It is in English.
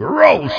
Gross.